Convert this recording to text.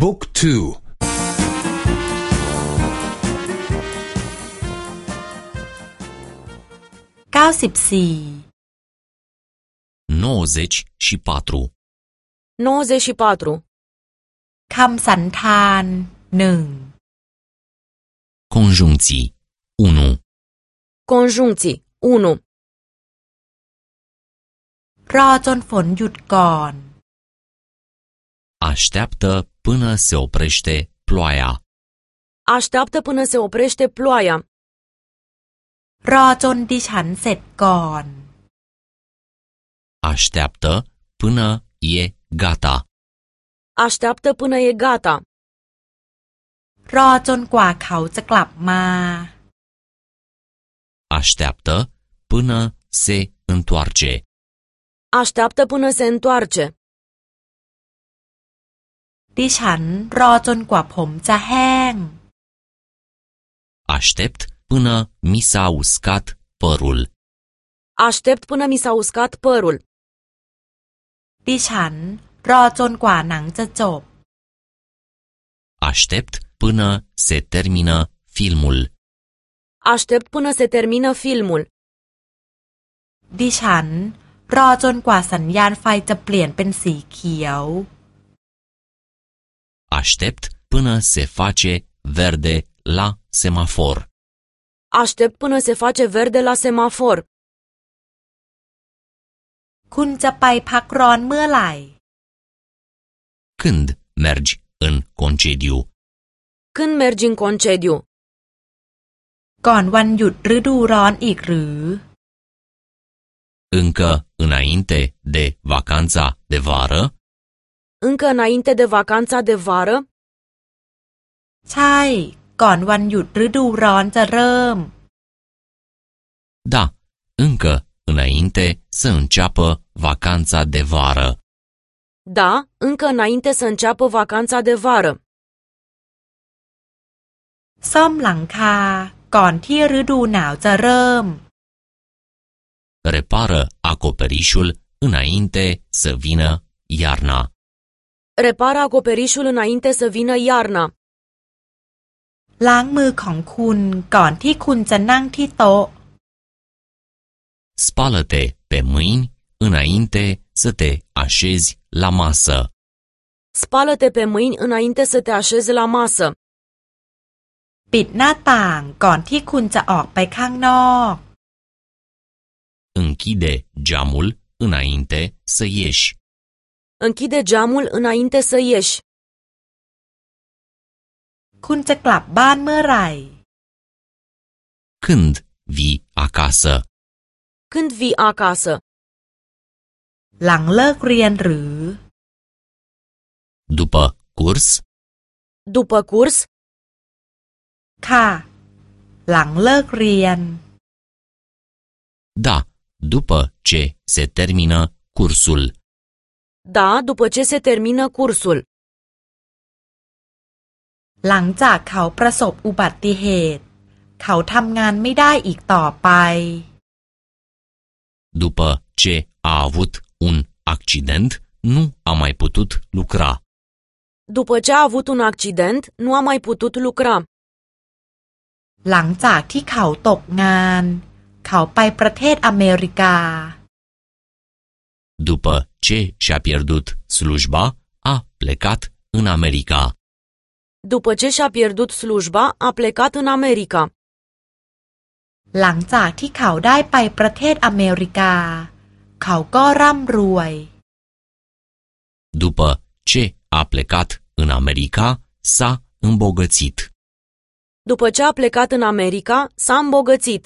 บุ๊กทูเก้าสิบสี่94 94. คำสันธานหนึ่ง Conjuncții 1 Conjuncții 1. รอจนฝนหยุดก่อน Așteaptă până se oprește ploaia. Așteaptă până se oprește ploaia. รอจนดิฉันเสร็จก่อน Așteaptă până e gata. Așteaptă până e gata. รอจนกว่าเขาจะกลับมา Așteaptă până se întoarce. Așteaptă până se întoarce. ดิฉันรอจนกว่าผมจะแห้ง Aștept până mi s-a uscat părul. Aștept până mi s-a uscat părul. ดิฉันรอจนกว่าหนังจะจบ Aștept până se termină filmul. Aștept până se termină filmul. ดิฉันรอจนกว่าสัญญาณไฟจะเปลี่ยนเป็นสีเขียว Aștept până se face verde la semafor. Aștept până se face verde la semafor. คุณจะไปพักร้อนเมื่อไหร่ Când mergi în concediu? Când mergi în concediu? ก่อนวันหยุดฤดูร้อนอีกหรือ Încă înainte de vacanța de vară? Încă înainte de vacanța de vară? ใช่ ก่อนวันหยุดฤดูร้อนจะเริ่ม Da, încă înainte să înceapă vacanța de vară. Da, încă înainte să înceapă vacanța de vară. ซ่อมหลังคา ก่อนที่ฤดูหนาวจะเริ่ม Repară acoperișul înainte să vină iarna. Repară acoperișul înainte să vină iarna. ล้างมือของคุณก่อนที่คุณจะนั่งที่โต๊ะ Spală-te pe mâini înainte să te așezi la masă. Spală-te pe mâini înainte să te așezi la masă. ปิดหน้าต่างก่อนที่คุณจะออกไปข้างนอก Închide geamul înainte să ieși. Închide geamul înainte să ieși. คุณจะกลับบ้านเมื่อไหร่ Când vii acasă? Când vii acasă? หลังเลิกเรียนหรือ După curs? După curs? ค่ะ หลังเลิกเรียน Da, după ce se termină cursul. Da, după ce se termină cursul. หลังจากเขาประสบอุบัติเหตุ เขาทำงานไม่ได้อีกต่อไป După ce a avut un accident, nu a mai putut lucra. După ce a avut un accident, nu a mai putut lucra. หลังจากที่เขาตกงาน เขาไปประเทศอเมริกา După ce și-a pierdut slujba, a plecat în America. După ce și-a pierdut slujba, a plecat în America. หลังจากที่เขาได้ไปประเทศอเมริกา เขาก็ร่ำรวย După ce a plecat în America, s-a îmbogățit. După ce a plecat în America, s-a îmbogățit.